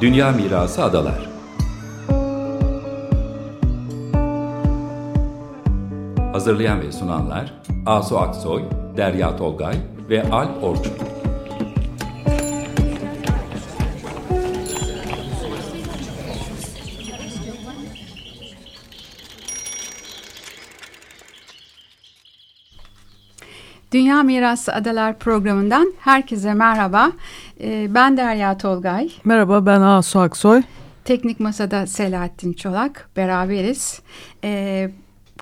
Dünya Mirası Adalar Hazırlayan ve sunanlar Asu Aksoy, Derya Tolgay ve Al Orçun. Dünya Mirası Adalar programından herkese merhaba. Ee, ben Derya Tolgay. Merhaba ben Asu Aksoy. Teknik Masa'da Selahattin Çolak. Beraberiz. Ee,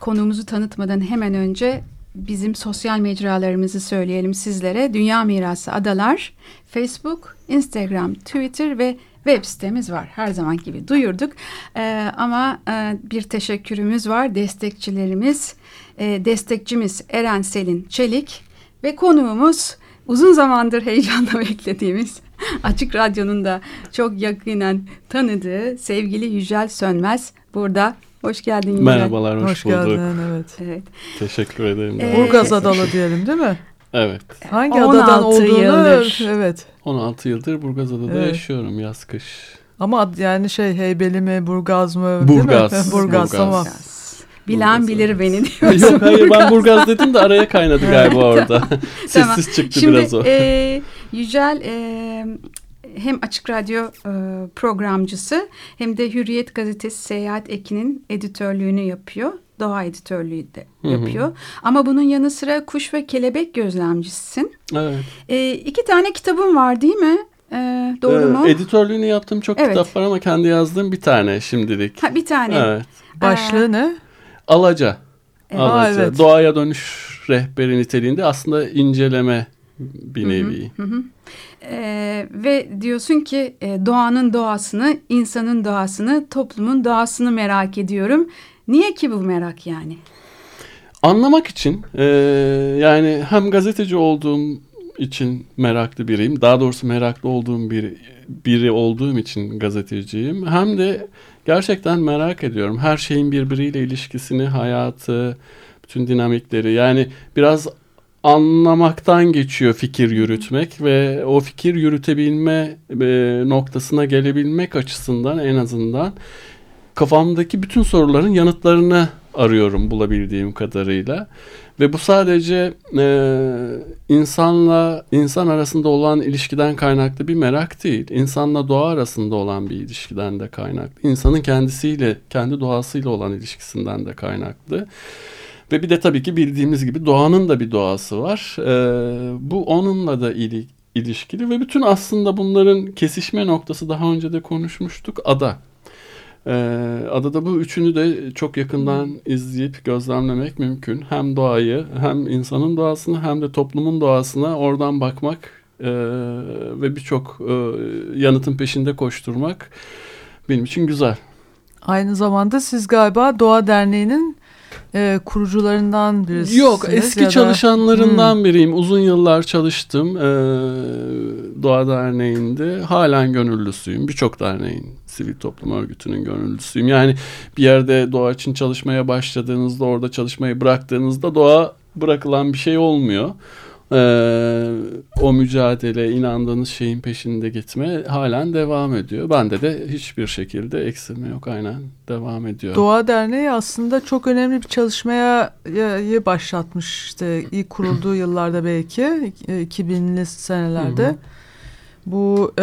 konuğumuzu tanıtmadan hemen önce bizim sosyal mecralarımızı söyleyelim sizlere. Dünya Mirası Adalar, Facebook, Instagram, Twitter ve web sitemiz var. Her zaman gibi duyurduk. Ee, ama e, bir teşekkürümüz var. Destekçilerimiz, e, destekçimiz Eren Selin Çelik ve konuğumuz uzun zamandır heyecanla beklediğimiz Açık Radyo'nun da çok yakinen tanıdığı sevgili Yücel Sönmez burada. Hoş geldin Yücel. Merhabalar, hoş, Hoş bulduk. geldin evet. Evet. Teşekkür ederim. Ee, Burgaz Adalı diyelim değil mi? Evet, Hangi 16 adadan olduğunu yıldır. evet. 16 yıldır Burgazada'da Evet. yaşıyorum yaz kış. Ama yani şey Heybeli mi Burgaz mı? değil mi? Burgaz, Burgaz, Burgaz. tamam. Bilen Burgaz, bilir evet. beni diyorsun. Yok hayır ben Burgaz dedim de araya kaynadı galiba orada. Tamam. Sessiz çıktı Şimdi biraz o. e, Yücel e, hem Açık Radyo e, programcısı hem de Hürriyet Gazetesi Seyahat Eki'nin editörlüğünü yapıyor. Doğa editörlüğü de Hı hı. yapıyor. Ama bunun yanı sıra kuş ve kelebek gözlemcisisin. Evet. E, iki tane kitabın var değil mi? E, doğru Ee, mu? Editörlüğünü yaptığım çok Evet. kitap var ama kendi yazdığım bir tane şimdilik. Ha, bir tane. Evet. Başlığı ne? Alaca. Evet. Alaca. Aa, evet. Doğaya dönüş rehberi niteliğinde aslında inceleme bir nevi. Hı hı. Ee, ve diyorsun ki e, doğanın doğasını, insanın doğasını, toplumun doğasını merak ediyorum. Niye ki bu merak yani? Anlamak için e, yani hem gazeteci olduğum için meraklı biriyim. Daha doğrusu meraklı olduğum bir biri olduğum için gazeteciyim. Hem de gerçekten merak ediyorum. Her şeyin birbiriyle ilişkisini, hayatı, bütün dinamikleri. Yani biraz anlamaktan geçiyor fikir yürütmek ve o fikir yürütebilme e, noktasına gelebilmek açısından en azından kafamdaki bütün soruların yanıtlarını arıyorum bulabildiğim kadarıyla. Ve bu sadece e, insanla insan arasında olan ilişkiden kaynaklı bir merak değil. İnsanla doğa arasında olan bir ilişkiden de kaynaklı. İnsanın kendisiyle, kendi doğasıyla olan ilişkisinden de kaynaklı. Ve bir de tabii ki bildiğimiz gibi doğanın da bir doğası var. E, bu onunla da ili- ilişkili ve bütün aslında bunların kesişme noktası daha önce de konuşmuştuk ada. Ee, adada bu üçünü de çok yakından izleyip gözlemlemek mümkün. Hem doğayı hem insanın doğasını hem de toplumun doğasına oradan bakmak e, ve birçok e, yanıtın peşinde koşturmak benim için güzel. Aynı zamanda siz galiba Doğa Derneği'nin e, kurucularından birisiniz. Yok eski ya da- çalışanlarından biriyim. Uzun yıllar çalıştım ee, Doğa Derneği'nde. Halen gönüllüsüyüm. Birçok derneğin, sivil toplum örgütünün gönüllüsüyüm. Yani bir yerde doğa için çalışmaya başladığınızda, orada çalışmayı bıraktığınızda doğa bırakılan bir şey olmuyor. Ee, o mücadele, inandığınız şeyin peşinde gitme halen devam ediyor. Bende de hiçbir şekilde eksilme yok. Aynen devam ediyor. Doğa Derneği aslında çok önemli bir çalışmaya başlatmış işte ilk kurulduğu yıllarda belki e, 2000'li senelerde. Hı hı. Bu e,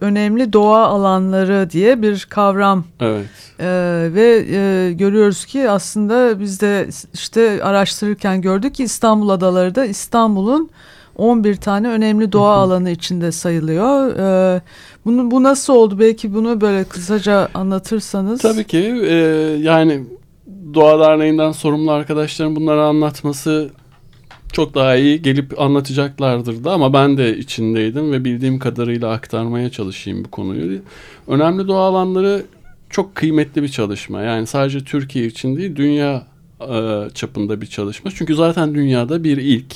önemli doğa alanları diye bir kavram Evet. e, ve e, görüyoruz ki aslında biz de işte araştırırken gördük ki İstanbul adaları da İstanbul'un 11 tane önemli doğa alanı içinde sayılıyor. E, bunu bu nasıl oldu? Belki bunu böyle kısaca anlatırsanız. Tabii ki e, yani Doğa Derneği'nden sorumlu arkadaşlarım bunları anlatması çok daha iyi gelip anlatacaklardır da ama ben de içindeydim ve bildiğim kadarıyla aktarmaya çalışayım bu konuyu. Önemli doğa alanları çok kıymetli bir çalışma. Yani sadece Türkiye için değil dünya e, çapında bir çalışma. Çünkü zaten dünyada bir ilk.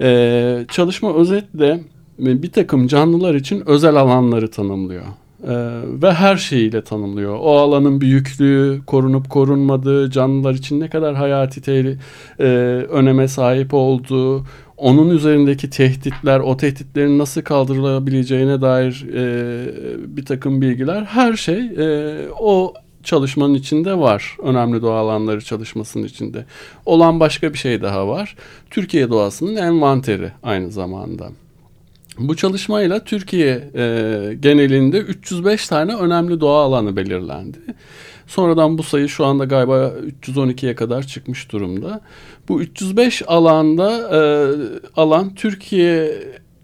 E, çalışma özetle bir takım canlılar için özel alanları tanımlıyor. Ee, ve her şeyiyle tanımlıyor. O alanın büyüklüğü, korunup korunmadığı, canlılar için ne kadar hayati tehli, e, öneme sahip olduğu, onun üzerindeki tehditler, o tehditlerin nasıl kaldırılabileceğine dair e, bir takım bilgiler, her şey e, o çalışmanın içinde var. Önemli doğa alanları çalışmasının içinde. Olan başka bir şey daha var. Türkiye doğasının envanteri aynı zamanda. Bu çalışmayla Türkiye e, genelinde 305 tane önemli doğa alanı belirlendi. Sonradan bu sayı şu anda galiba 312'ye kadar çıkmış durumda. Bu 305 alanda e, alan Türkiye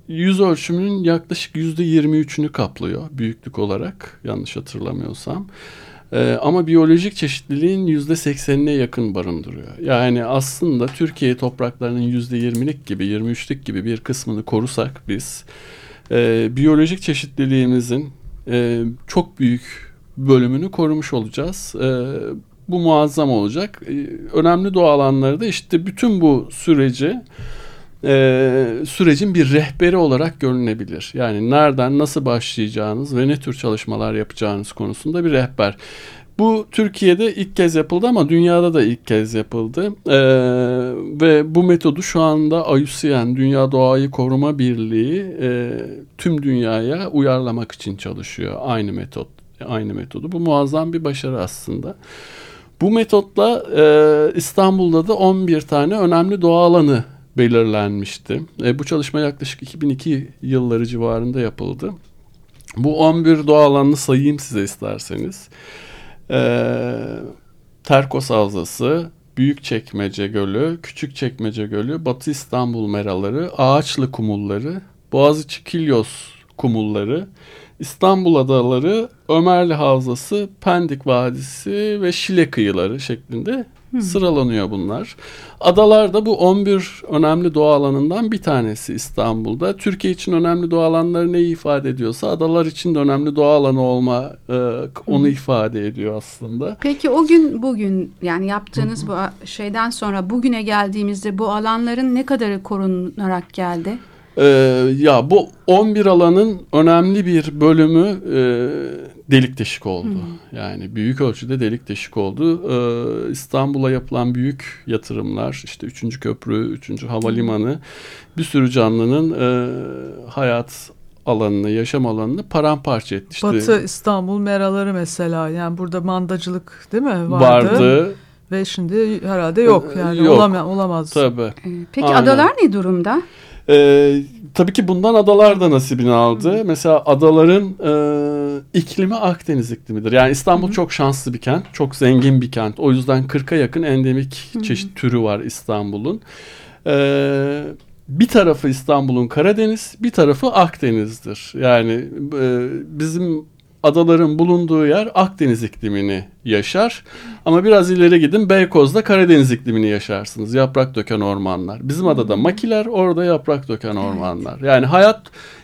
yüz ölçümünün yaklaşık %23'ünü kaplıyor büyüklük olarak yanlış hatırlamıyorsam. Ee, ama biyolojik çeşitliliğin yüzde seksenine yakın barındırıyor. Yani aslında Türkiye topraklarının yüzde yirmilik gibi, yirmi üçlük gibi bir kısmını korusak biz, e, biyolojik çeşitliliğimizin e, çok büyük bölümünü korumuş olacağız. E, bu muazzam olacak. E, önemli doğa alanları da işte bütün bu süreci e, sürecin bir rehberi olarak görünebilir. Yani nereden nasıl başlayacağınız ve ne tür çalışmalar yapacağınız konusunda bir rehber. Bu Türkiye'de ilk kez yapıldı ama dünyada da ilk kez yapıldı. Ee, ve bu metodu şu anda IUCN, Dünya Doğayı Koruma Birliği e, tüm dünyaya uyarlamak için çalışıyor. Aynı metot, aynı metodu. Bu muazzam bir başarı aslında. Bu metotla e, İstanbul'da da 11 tane önemli doğa alanı belirlenmişti. E, bu çalışma yaklaşık 2002 yılları civarında yapıldı. Bu 11 doğa alanını sayayım size isterseniz. E, Terkos Havzası, Büyükçekmece Gölü, Küçükçekmece Gölü, Batı İstanbul Meraları, Ağaçlı Kumulları, Boğaziçi Kilyos Kumulları, İstanbul Adaları, Ömerli Havzası, Pendik Vadisi ve Şile kıyıları şeklinde Hmm. Sıralanıyor bunlar. Adalar da bu 11 önemli doğa alanından bir tanesi İstanbul'da. Türkiye için önemli doğa alanları neyi ifade ediyorsa adalar için de önemli doğa alanı olma e, onu hmm. ifade ediyor aslında. Peki o gün bugün yani yaptığınız bu şeyden sonra bugüne geldiğimizde bu alanların ne kadarı korunarak geldi? Ee, ya bu 11 alanın önemli bir bölümü e, delik deşik oldu. Hmm. Yani büyük ölçüde delik deşik oldu. Ee, İstanbul'a yapılan büyük yatırımlar, işte 3. köprü, 3. havalimanı, bir sürü canlının e, hayat alanını, yaşam alanını paramparça etmişti. Batı İstanbul meraları mesela yani burada mandacılık değil mi vardı? Vardı. Ve şimdi herhalde yok yani yok. Olamaz, olamaz. Tabii. Ee, peki Aynen. adalar ne durumda? Ee, tabii ki bundan adalar da nasibini aldı. Mesela adaların e, iklimi Akdeniz iklimidir. Yani İstanbul Hı-hı. çok şanslı bir kent, çok zengin bir kent. O yüzden 40'a yakın endemik Hı-hı. çeşit türü var İstanbul'un. Ee, bir tarafı İstanbul'un Karadeniz, bir tarafı Akdeniz'dir. Yani e, bizim adaların bulunduğu yer Akdeniz iklimini yaşar. Ama biraz ileri gidin Beykoz'da Karadeniz iklimini yaşarsınız. Yaprak döken ormanlar. Bizim adada makiler, orada yaprak döken ormanlar. Yani hayat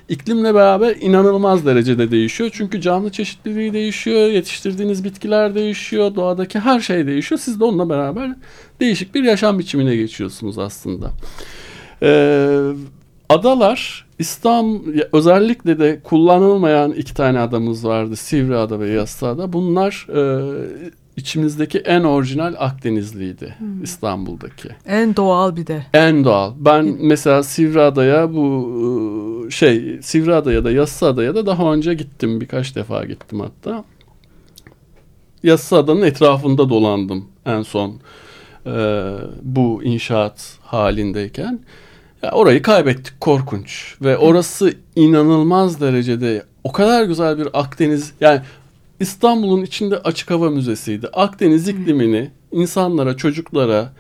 iklimle beraber inanılmaz derecede değişiyor. Çünkü canlı çeşitliliği değişiyor, yetiştirdiğiniz bitkiler değişiyor, doğadaki her şey değişiyor. Siz de onunla beraber değişik bir yaşam biçimine geçiyorsunuz aslında. Ee, adalar İstanbul özellikle de kullanılmayan iki tane adamız vardı. Sivriada ve Yassıada. Bunlar e, içimizdeki en orijinal Akdenizliydi hmm. İstanbul'daki. En doğal bir de. En doğal. Ben mesela Sivriada'ya bu e, şey Sivriada'ya da Yassıada'ya da daha önce gittim. Birkaç defa gittim hatta. Yassıada'nın etrafında dolandım en son e, bu inşaat halindeyken. Ya orayı kaybettik korkunç ve orası inanılmaz derecede o kadar güzel bir Akdeniz yani İstanbul'un içinde açık hava müzesiydi. Akdeniz iklimini insanlara, çocuklara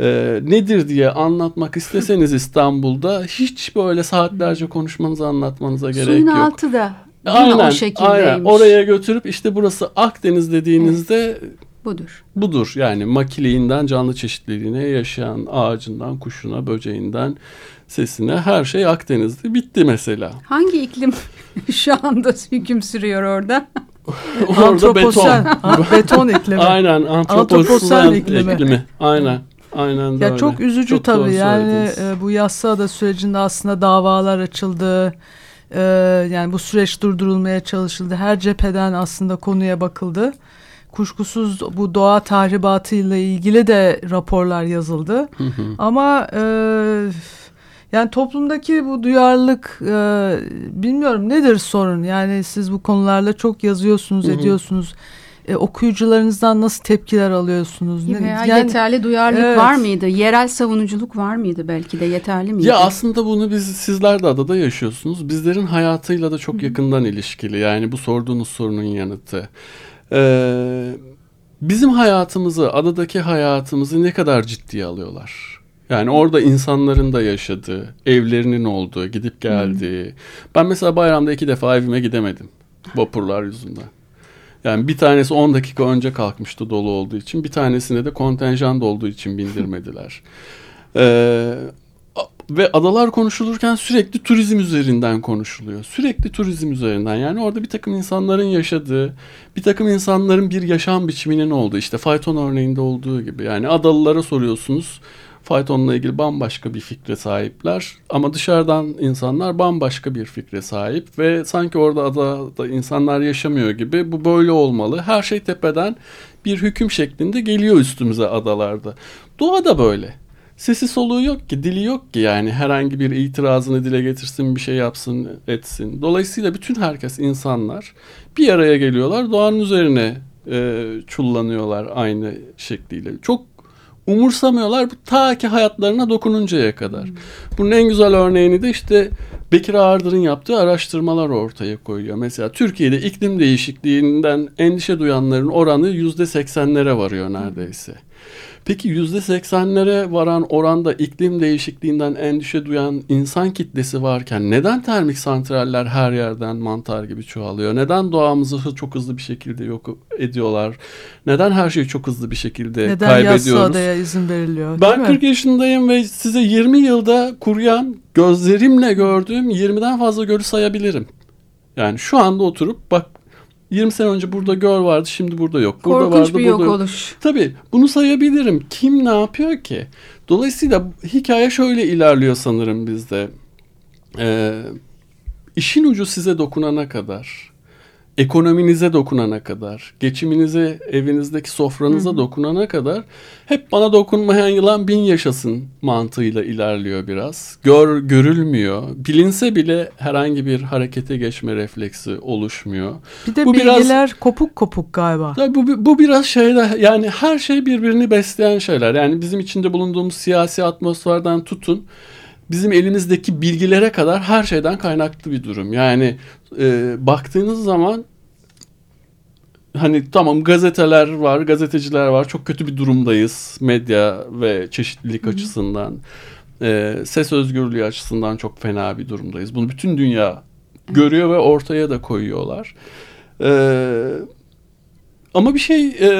e, nedir diye anlatmak isteseniz İstanbul'da hiç böyle saatlerce konuşmanıza anlatmanıza gerek Suyun yok. Suyun altı da aynen, o şekildeymiş. Aynen. Oraya götürüp işte burası Akdeniz dediğinizde evet. Budur. Budur yani makiliğinden canlı çeşitliliğine yaşayan ağacından, kuşuna, böceğinden, sesine her şey Akdeniz'de bitti mesela. Hangi iklim şu anda hüküm sürüyor orada? orada beton. beton iklimi. Aynen antroposen iklimi. iklimi. Aynen. Aynen ya öyle. Çok üzücü çok tabii yani e, bu da sürecinde aslında davalar açıldı. E, yani bu süreç durdurulmaya çalışıldı. Her cepheden aslında konuya bakıldı. Kuşkusuz bu doğa tahribatıyla ilgili de raporlar yazıldı. Hı hı. Ama e, Yani toplumdaki bu duyarlılık e, bilmiyorum nedir sorun? Yani siz bu konularla çok yazıyorsunuz, Hı-hı. ediyorsunuz. E, okuyucularınızdan nasıl tepkiler alıyorsunuz? Ne, Veya yani, yeterli duyarlılık evet. var mıydı? Yerel savunuculuk var mıydı belki de yeterli miydi? Ya aslında bunu biz sizler de adada yaşıyorsunuz. Bizlerin hayatıyla da çok Hı-hı. yakından ilişkili. Yani bu sorduğunuz sorunun yanıtı. Ee, bizim hayatımızı, adadaki hayatımızı ne kadar ciddiye alıyorlar? Yani orada insanların da yaşadığı, evlerinin olduğu, gidip geldiği. Hmm. Ben mesela bayramda iki defa evime gidemedim. Vapurlar yüzünden. Yani bir tanesi 10 dakika önce kalkmıştı dolu olduğu için. Bir tanesine de kontenjan olduğu için bindirmediler. Ee, ve adalar konuşulurken sürekli turizm üzerinden konuşuluyor. Sürekli turizm üzerinden. Yani orada bir takım insanların yaşadığı, bir takım insanların bir yaşam biçiminin olduğu. işte fayton örneğinde olduğu gibi. Yani adalılara soruyorsunuz faytonla ilgili bambaşka bir fikre sahipler ama dışarıdan insanlar bambaşka bir fikre sahip ve sanki orada adada insanlar yaşamıyor gibi bu böyle olmalı. Her şey tepeden bir hüküm şeklinde geliyor üstümüze adalarda. Doğa da böyle. Sesi soluğu yok ki, dili yok ki yani herhangi bir itirazını dile getirsin, bir şey yapsın, etsin. Dolayısıyla bütün herkes insanlar bir araya geliyorlar, doğanın üzerine e, çullanıyorlar aynı şekliyle. Çok umursamıyorlar ta ki hayatlarına dokununcaya kadar. Hmm. Bunun en güzel örneğini de işte Bekir Ağırdır'ın yaptığı araştırmalar ortaya koyuyor. Mesela Türkiye'de iklim değişikliğinden endişe duyanların oranı yüzde seksenlere varıyor neredeyse. Hmm. Peki yüzde seksenlere varan oranda iklim değişikliğinden endişe duyan insan kitlesi varken neden termik santraller her yerden mantar gibi çoğalıyor? Neden doğamızı çok hızlı bir şekilde yok ediyorlar? Neden her şeyi çok hızlı bir şekilde neden kaybediyoruz? Neden adaya izin veriliyor? Ben 40 yaşındayım ve size 20 yılda kuruyan gözlerimle gördüğüm 20'den fazla gölü sayabilirim. Yani şu anda oturup bak 20 sene önce burada göl vardı şimdi burada yok. Burada Korkunç vardı, bir yok oluş. Tabii bunu sayabilirim. Kim ne yapıyor ki? Dolayısıyla hikaye şöyle ilerliyor sanırım bizde. Ee, işin ucu size dokunana kadar ekonominize dokunana kadar, geçiminize, evinizdeki sofranıza Hı. dokunana kadar hep bana dokunmayan yılan bin yaşasın mantığıyla ilerliyor biraz. Gör, görülmüyor. Bilinse bile herhangi bir harekete geçme refleksi oluşmuyor. Bir de bu bilgiler biraz, kopuk kopuk galiba. Bu, bu biraz şeyde yani her şey birbirini besleyen şeyler. Yani bizim içinde bulunduğumuz siyasi atmosferden tutun bizim elimizdeki bilgilere kadar her şeyden kaynaklı bir durum. Yani e, baktığınız zaman hani tamam gazeteler var, gazeteciler var. Çok kötü bir durumdayız medya ve çeşitlilik Hı-hı. açısından. E, ses özgürlüğü açısından çok fena bir durumdayız. Bunu bütün dünya görüyor ve ortaya da koyuyorlar. E, ama bir şey e,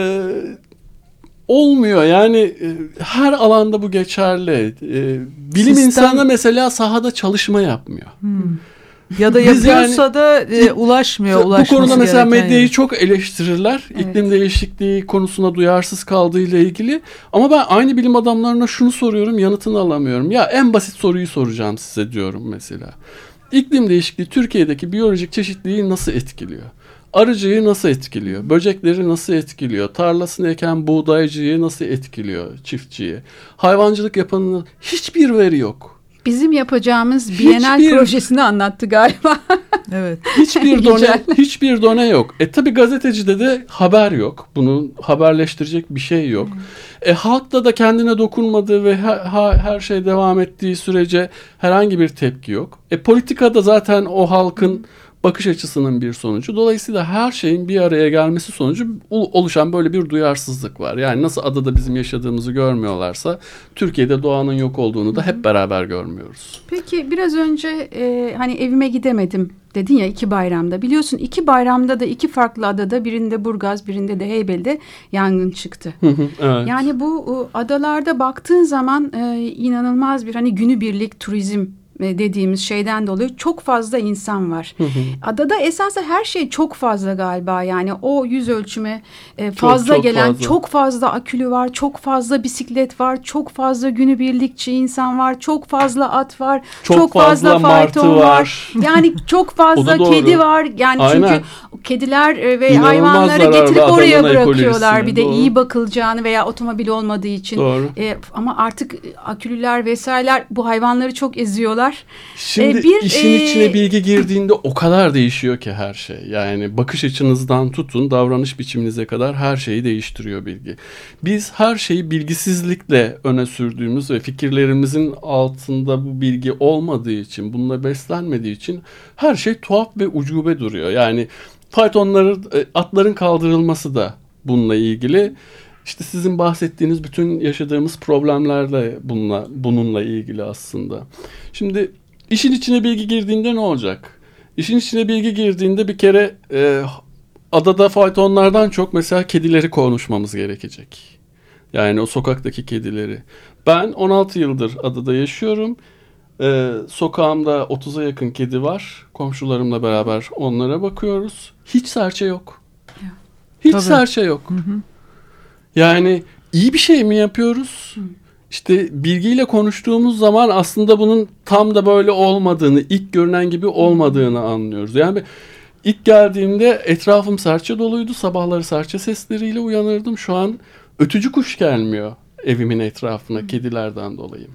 olmuyor yani e, her alanda bu geçerli. E, bilim Sistem... insanı mesela sahada çalışma yapmıyor. Hmm. Ya da yapıyorsa yani, da e, ulaşmıyor. Bu konuda mesela medyayı yani. çok eleştirirler. Evet. İklim değişikliği konusuna duyarsız kaldığı ile ilgili. Ama ben aynı bilim adamlarına şunu soruyorum yanıtını alamıyorum. Ya en basit soruyu soracağım size diyorum mesela. İklim değişikliği Türkiye'deki biyolojik çeşitliliği nasıl etkiliyor? Arıcıyı nasıl etkiliyor? Böcekleri nasıl etkiliyor? Tarlasını eken buğdaycıyı nasıl etkiliyor? Çiftçiyi. Hayvancılık yapanın hiçbir veri yok. Bizim yapacağımız Bienal hiçbir, projesini anlattı galiba. evet. Hiçbir done hiçbir done yok. E tabi gazetecide de haber yok. Bunu haberleştirecek bir şey yok. Hmm. E halkta da kendine dokunmadığı ve her, her şey devam ettiği sürece herhangi bir tepki yok. E politikada zaten o halkın bakış açısının bir sonucu. Dolayısıyla her şeyin bir araya gelmesi sonucu oluşan böyle bir duyarsızlık var. Yani nasıl adada bizim yaşadığımızı görmüyorlarsa Türkiye'de doğanın yok olduğunu da hep beraber görmüyoruz. Peki biraz önce e, hani evime gidemedim dedin ya iki bayramda. Biliyorsun iki bayramda da iki farklı adada birinde Burgaz birinde de Heybeli'de yangın çıktı. evet. Yani bu adalarda baktığın zaman e, inanılmaz bir hani günübirlik turizm e, dediğimiz şeyden dolayı çok fazla insan var. Adada esasında her şey çok fazla galiba yani o yüz ölçüme e, fazla çok gelen fazla. çok fazla akülü var, çok fazla bisiklet var, çok fazla günübirlikçi insan var, çok fazla at var, çok, çok fazla, fazla fayton var. var. Yani çok fazla kedi var. Yani Aynen. çünkü kediler e, ve İnanılmaz hayvanları getirip oraya bırakıyorlar. Bir de doğru. iyi bakılacağını veya otomobil olmadığı için. Doğru. E, ama artık akülüler vesaireler bu hayvanları çok eziyorlar var. Şimdi ee, bir, işin e... içine bilgi girdiğinde o kadar değişiyor ki her şey. Yani bakış açınızdan tutun davranış biçiminize kadar her şeyi değiştiriyor bilgi. Biz her şeyi bilgisizlikle öne sürdüğümüz ve fikirlerimizin altında bu bilgi olmadığı için, bununla beslenmediği için her şey tuhaf ve ucube duruyor. Yani faytonların, e, atların kaldırılması da bununla ilgili. İşte sizin bahsettiğiniz bütün yaşadığımız problemlerle bununla, bununla ilgili aslında. Şimdi işin içine bilgi girdiğinde ne olacak? İşin içine bilgi girdiğinde bir kere e, adada faytonlardan çok mesela kedileri konuşmamız gerekecek. Yani o sokaktaki kedileri. Ben 16 yıldır adada yaşıyorum. Ee, sokağımda 30'a yakın kedi var. Komşularımla beraber onlara bakıyoruz. Hiç serçe yok. Hiç Tabii. serçe yok. Hı hı. Yani iyi bir şey mi yapıyoruz? İşte bilgiyle konuştuğumuz zaman aslında bunun tam da böyle olmadığını, ilk görünen gibi olmadığını anlıyoruz. Yani ilk geldiğimde etrafım serçe doluydu. Sabahları serçe sesleriyle uyanırdım. Şu an ötücü kuş gelmiyor evimin etrafına kedilerden dolayı.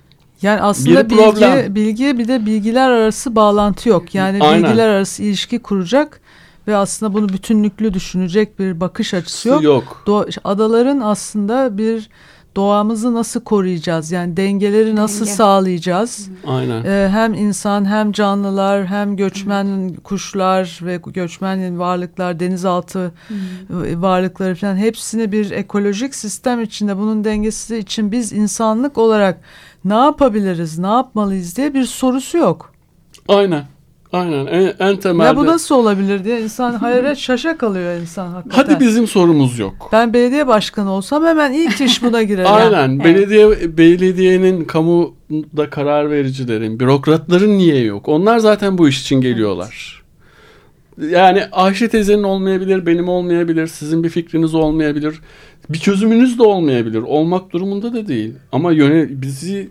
Yani aslında bir bilgi, bilgi bir de bilgiler arası bağlantı yok. Yani Aynen. bilgiler arası ilişki kuracak ve aslında bunu bütünlüklü düşünecek bir bakış açısı yok. Yok. Do- adaların aslında bir doğamızı nasıl koruyacağız? Yani dengeleri nasıl Denge. sağlayacağız? Aynen. Ee, hem insan hem canlılar hem göçmen kuşlar ve göçmen varlıklar, denizaltı hmm. varlıkları falan hepsini bir ekolojik sistem içinde bunun dengesi için biz insanlık olarak ne yapabiliriz, ne yapmalıyız diye bir sorusu yok. Aynen. Aynen en, en temelde. Ya bu nasıl olabilir diye insan hayret şaşa kalıyor insan hakikaten. Hadi bizim sorumuz yok. Ben belediye başkanı olsam hemen ilk iş buna girerim. Aynen evet. belediye belediyenin kamuda karar vericilerin bürokratların niye yok? Onlar zaten bu iş için geliyorlar. Evet. Yani Ayşe teyzenin olmayabilir, benim olmayabilir, sizin bir fikriniz olmayabilir. Bir çözümünüz de olmayabilir. Olmak durumunda da değil. Ama yöne bizi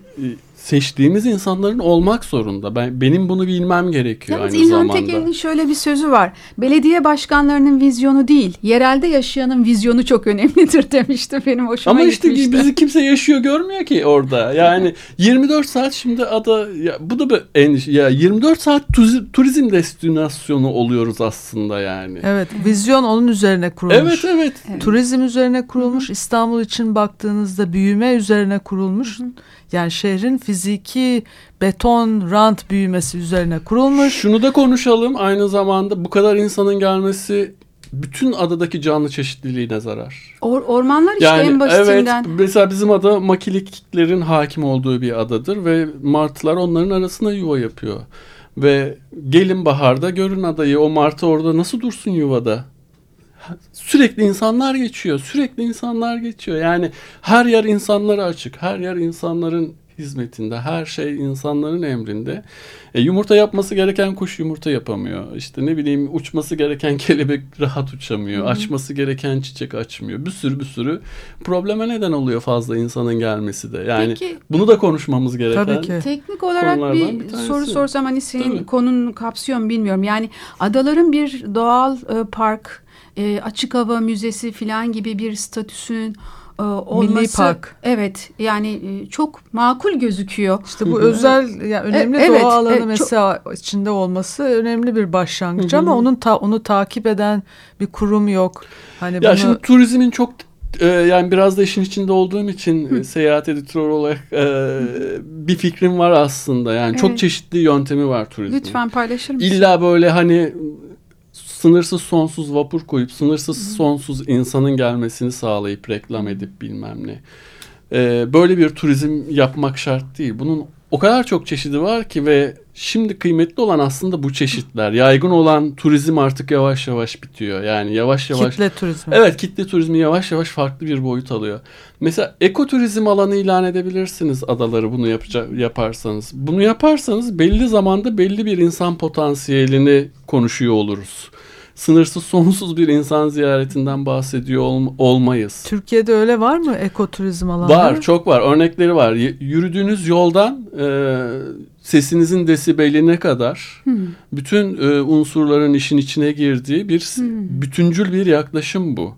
seçtiğimiz insanların olmak zorunda. Ben benim bunu bilmem gerekiyor Yalnız aynı İlhan zamanda. İlhan Tekin'in şöyle bir sözü var. Belediye başkanlarının vizyonu değil, yerelde yaşayanın vizyonu çok önemlidir demişti. Benim hoşuma Ama işte gitmişti. bizi kimse yaşıyor görmüyor ki orada. Yani 24 saat şimdi ada ya bu da bir endişe. Ya 24 saat turizm destinasyonu oluyoruz aslında yani. Evet, vizyon onun üzerine kurulmuş. Evet, evet. evet. Turizm üzerine kurulmuş. İstanbul için baktığınızda büyüme üzerine kurulmuş. Hı hı. Yani şehrin fiziki beton rant büyümesi üzerine kurulmuş. Şunu da konuşalım aynı zamanda bu kadar insanın gelmesi bütün adadaki canlı çeşitliliğine zarar. Or ormanlar işte yani, en basitinden. Evet mesela bizim ada makiliklerin hakim olduğu bir adadır ve martılar onların arasında yuva yapıyor. Ve gelin baharda görün adayı o martı orada nasıl dursun yuvada? Sürekli insanlar geçiyor. Sürekli insanlar geçiyor. Yani her yer insanlara açık. Her yer insanların hizmetinde. Her şey insanların emrinde. E, yumurta yapması gereken kuş yumurta yapamıyor. İşte ne bileyim uçması gereken kelebek rahat uçamıyor. Hı-hı. Açması gereken çiçek açmıyor. Bir sürü bir sürü probleme neden oluyor fazla insanın gelmesi de. Yani Peki, bunu da konuşmamız gereken. Tabii ki. Teknik olarak bir, bir soru sorsam hani senin Tabii. konun kapsıyor mu bilmiyorum. Yani adaların bir doğal e, park e, açık hava müzesi falan gibi bir statüsünün e, olması Milli Park. Evet yani e, çok makul gözüküyor. İşte bu özel yani önemli evet, doğa alanı evet, mesela çok... içinde olması önemli bir başlangıç ama onun ta, onu takip eden bir kurum yok. Hani ya bunu... şimdi turizmin çok e, yani biraz da işin içinde olduğum için Hı. seyahat editörü olarak e, bir fikrim var aslında. Yani evet. çok çeşitli yöntemi var turizmin. Lütfen paylaşır mısın? İlla böyle hani sınırsız sonsuz vapur koyup sınırsız sonsuz insanın gelmesini sağlayıp reklam edip bilmem ne. Ee, böyle bir turizm yapmak şart değil. Bunun o kadar çok çeşidi var ki ve şimdi kıymetli olan aslında bu çeşitler. Yaygın olan turizm artık yavaş yavaş bitiyor. Yani yavaş yavaş. Kitle turizmi. Evet kitle turizmi yavaş yavaş farklı bir boyut alıyor. Mesela ekoturizm alanı ilan edebilirsiniz adaları bunu yapacak, yaparsanız. Bunu yaparsanız belli zamanda belli bir insan potansiyelini konuşuyor oluruz sınırsız sonsuz bir insan ziyaretinden bahsediyor ol, olmayız. Türkiye'de öyle var mı ekoturizm alanları? Var çok var örnekleri var. Yürüdüğünüz yoldan e, sesinizin desibeline kadar hmm. bütün e, unsurların işin içine girdiği bir hmm. bütüncül bir yaklaşım bu.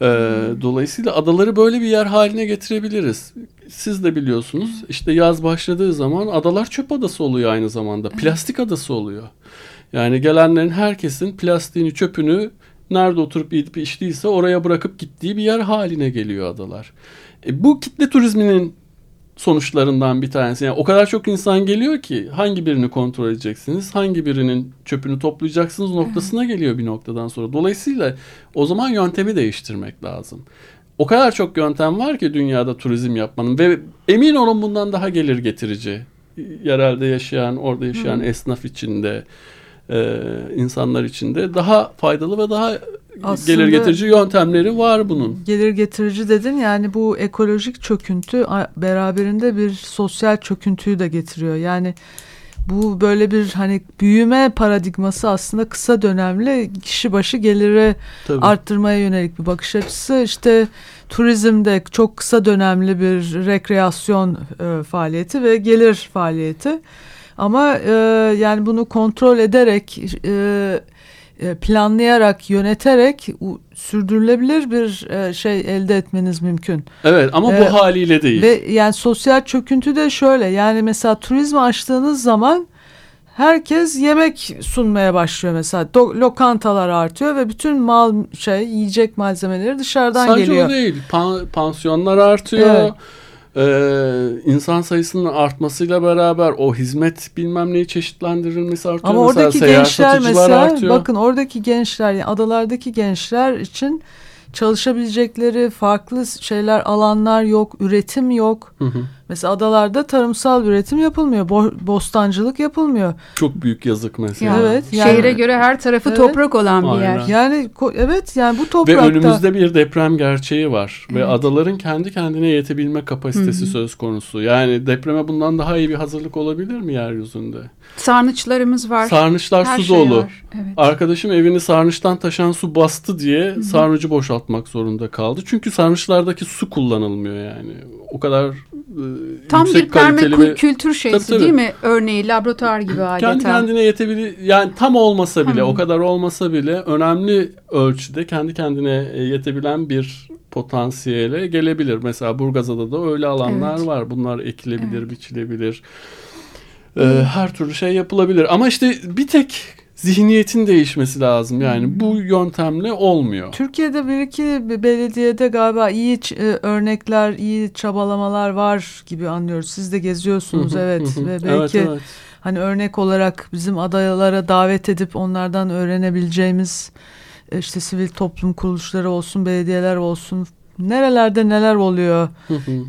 E, hmm. Dolayısıyla adaları böyle bir yer haline getirebiliriz. Siz de biliyorsunuz işte yaz başladığı zaman adalar çöp adası oluyor aynı zamanda. Plastik adası oluyor. Yani gelenlerin herkesin plastiğini, çöpünü nerede oturup yedip içtiyse oraya bırakıp gittiği bir yer haline geliyor adalar. E, bu kitle turizminin sonuçlarından bir tanesi. Yani o kadar çok insan geliyor ki hangi birini kontrol edeceksiniz, hangi birinin çöpünü toplayacaksınız noktasına geliyor bir noktadan sonra. Dolayısıyla o zaman yöntemi değiştirmek lazım. O kadar çok yöntem var ki dünyada turizm yapmanın ve emin olun bundan daha gelir getirici. Yerelde yaşayan, orada yaşayan Hı. esnaf içinde, e, insanlar için de daha faydalı ve daha Aslında gelir getirici yöntemleri var bunun. Gelir getirici dedin yani bu ekolojik çöküntü beraberinde bir sosyal çöküntüyü de getiriyor. Yani bu böyle bir hani büyüme paradigması aslında kısa dönemli kişi başı geliri Tabii. arttırmaya yönelik bir bakış açısı. İşte turizmde çok kısa dönemli bir rekreasyon e, faaliyeti ve gelir faaliyeti. Ama e, yani bunu kontrol ederek e, e, planlayarak, yöneterek sürdürülebilir bir e, şey elde etmeniz mümkün. Evet ama bu ee, haliyle değil. Ve yani sosyal çöküntü de şöyle yani mesela turizm açtığınız zaman herkes yemek sunmaya başlıyor mesela. Do- lokantalar artıyor ve bütün mal şey yiyecek malzemeleri dışarıdan Sadece geliyor. Sadece o değil. Pan- pansiyonlar artıyor. Evet ee, insan sayısının artmasıyla beraber o hizmet bilmem neyi çeşitlendirilmesi artıyor. Ama mesela oradaki gençler mesela artıyor. bakın oradaki gençler yani adalardaki gençler için çalışabilecekleri farklı şeyler alanlar yok, üretim yok. Hı hı. Mesela adalarda tarımsal üretim yapılmıyor, bo bostancılık yapılmıyor. Çok büyük yazık mesela. Ya, evet. Yani, Şehre göre her tarafı evet, toprak olan bir aynen. yer. Yani evet yani bu toprakta. Ve önümüzde bir deprem gerçeği var evet. ve adaların kendi kendine yetebilme kapasitesi Hı -hı. söz konusu. Yani depreme bundan daha iyi bir hazırlık olabilir mi yeryüzünde? Sarnıçlarımız var. Sarnıçlar her su şey dolu. Evet. Arkadaşım evini sarnıçtan taşan su bastı diye Hı -hı. sarnıcı boşaltmak zorunda kaldı. Çünkü sarnıçlardaki su kullanılmıyor yani. O kadar e, Tam bir permakültür şeysi tabii, tabii. değil mi? Örneği laboratuvar gibi adeta. Kendi kendine yetebilir yani tam olmasa bile hmm. o kadar olmasa bile önemli ölçüde kendi kendine e, yetebilen bir potansiyele gelebilir. Mesela Burgazada da öyle alanlar evet. var. Bunlar ekilebilir, evet. biçilebilir. Ee, her türlü şey yapılabilir. Ama işte bir tek zihniyetin değişmesi lazım. Yani hmm. bu yöntemle olmuyor. Türkiye'de bir iki belediyede galiba iyi e, örnekler, iyi çabalamalar var gibi anlıyoruz. Siz de geziyorsunuz evet ve belki evet, evet. hani örnek olarak bizim adaylara davet edip onlardan öğrenebileceğimiz e, işte sivil toplum kuruluşları olsun, belediyeler olsun nerelerde neler oluyor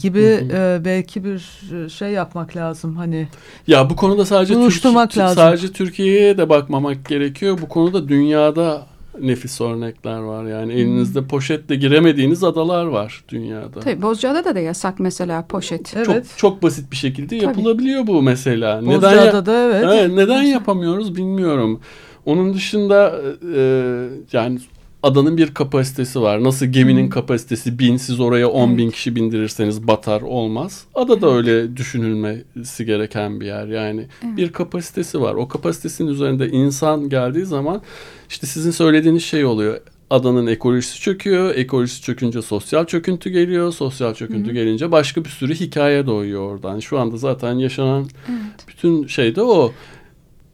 gibi e, belki bir e, şey yapmak lazım hani. Ya bu konuda sadece Türk, lazım. sadece Türkiye'ye de bakmamak gerekiyor. Bu konuda dünyada nefis örnekler var. Yani hmm. elinizde poşetle giremediğiniz adalar var dünyada. Tabii Bozcaada'da da yasak mesela poşet. Evet. Çok çok basit bir şekilde yapılabiliyor Tabii. bu mesela. Bozcaada'da neden evet. evet. Neden yapamıyoruz bilmiyorum. Onun dışında e, yani adanın bir kapasitesi var. Nasıl geminin hmm. kapasitesi bin siz oraya on evet. bin kişi bindirirseniz batar olmaz. Ada da öyle düşünülmesi gereken bir yer. Yani evet. bir kapasitesi var. O kapasitesinin üzerinde insan geldiği zaman işte sizin söylediğiniz şey oluyor. Adanın ekolojisi çöküyor. Ekolojisi çökünce sosyal çöküntü geliyor. Sosyal çöküntü Hı. gelince başka bir sürü hikaye doğuyor oradan. Şu anda zaten yaşanan evet. bütün şey de o.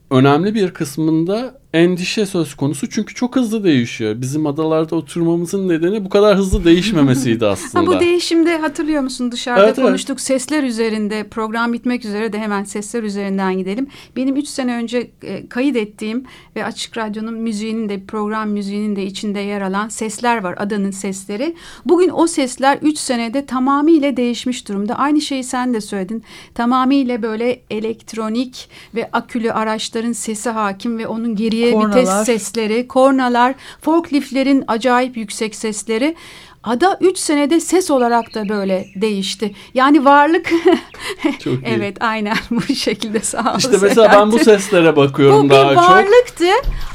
Önemli bir kısmında endişe söz konusu çünkü çok hızlı değişiyor. Bizim adalarda oturmamızın nedeni bu kadar hızlı değişmemesiydi aslında. Ha, bu değişimde hatırlıyor musun dışarıda Evet, evet. konuştuk sesler üzerinde program bitmek üzere de hemen sesler üzerinden gidelim. Benim 3 sene önce e, kayıt ettiğim ve Açık Radyo'nun müziğinin de program müziğinin de içinde yer alan sesler var adanın sesleri. Bugün o sesler 3 senede tamamıyla değişmiş durumda. Aynı şeyi sen de söyledin. Tamamıyla böyle elektronik ve akülü araçların sesi hakim ve onun geriye Kornalar. vites sesleri, kornalar, forkliftlerin acayip yüksek sesleri. Ada 3 senede ses olarak da böyle değişti. Yani varlık Çok iyi. evet aynen bu şekilde sağ. İşte mesela ben bu seslere bakıyorum bu bir daha çok. varlıktı.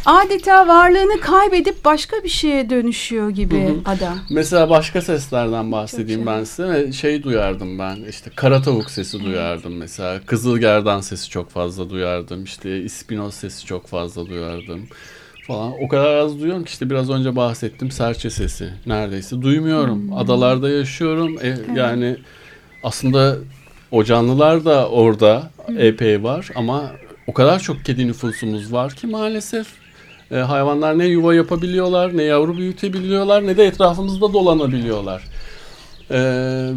Adeta varlığını kaybedip başka bir şeye dönüşüyor gibi Hı hı. ada. Mesela başka seslerden bahsedeyim Çok ben size. Şey duyardım ben işte kara tavuk sesi duyardım mesela. Kızılgerdan sesi çok fazla duyardım. İşte ispinoz sesi çok fazla duyardım falan. O kadar az duyuyorum ki işte biraz önce bahsettim serçe sesi neredeyse duymuyorum. Adalarda yaşıyorum. E, Yani aslında o canlılar da orada epey var ama o kadar çok kedi nüfusumuz var ki maalesef e, hayvanlar ne yuva yapabiliyorlar, ne yavru büyütebiliyorlar, ne de etrafımızda dolanabiliyorlar. E,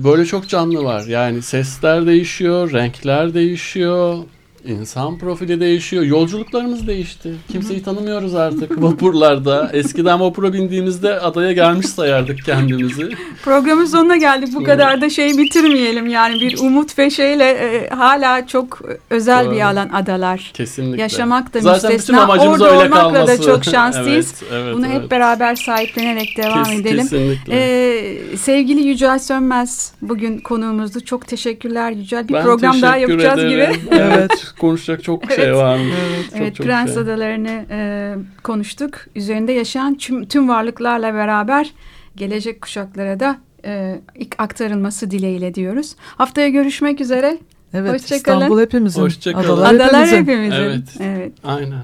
böyle çok canlı var. Yani sesler değişiyor, renkler değişiyor, insan profili değişiyor, yolculuklarımız değişti. Kimseyi tanımıyoruz artık vapurlarda. Eskiden vapura bindiğimizde adaya gelmiş sayardık kendimizi. Programın sonuna geldik. Bu kadar da şey bitirmeyelim. Yani bir umut ve şeyle e, hala çok özel Doğru. bir alan adalar. Kesinlikle. Yaşamak da Zaten bütün müstesna. amacımız Orada öyle olmakla da kalması. çok şanslıyız. Evet, evet, Bunu evet. hep beraber sahiplenerek devam Kes- edelim. Kesinlikle. Ee, sevgili Yücel Sönmez bugün konuğumuzdu. Çok teşekkürler Yücel. Bir Ben program daha teşekkür yapacağız ederim. gibi. Evet. Konuşacak çok şey Evet. varmış. Çok Evet çok Prens şey. Adaları'nı e, konuştuk. Üzerinde yaşayan tüm, tüm varlıklarla beraber gelecek kuşaklara da e, ilk aktarılması dileğiyle diyoruz. Haftaya görüşmek üzere. Evet Hoşçakalın. İstanbul hepimizin. Hoşçakalın. Adalar, Adalar hepimizin. hepimizin. Evet. evet. Aynen.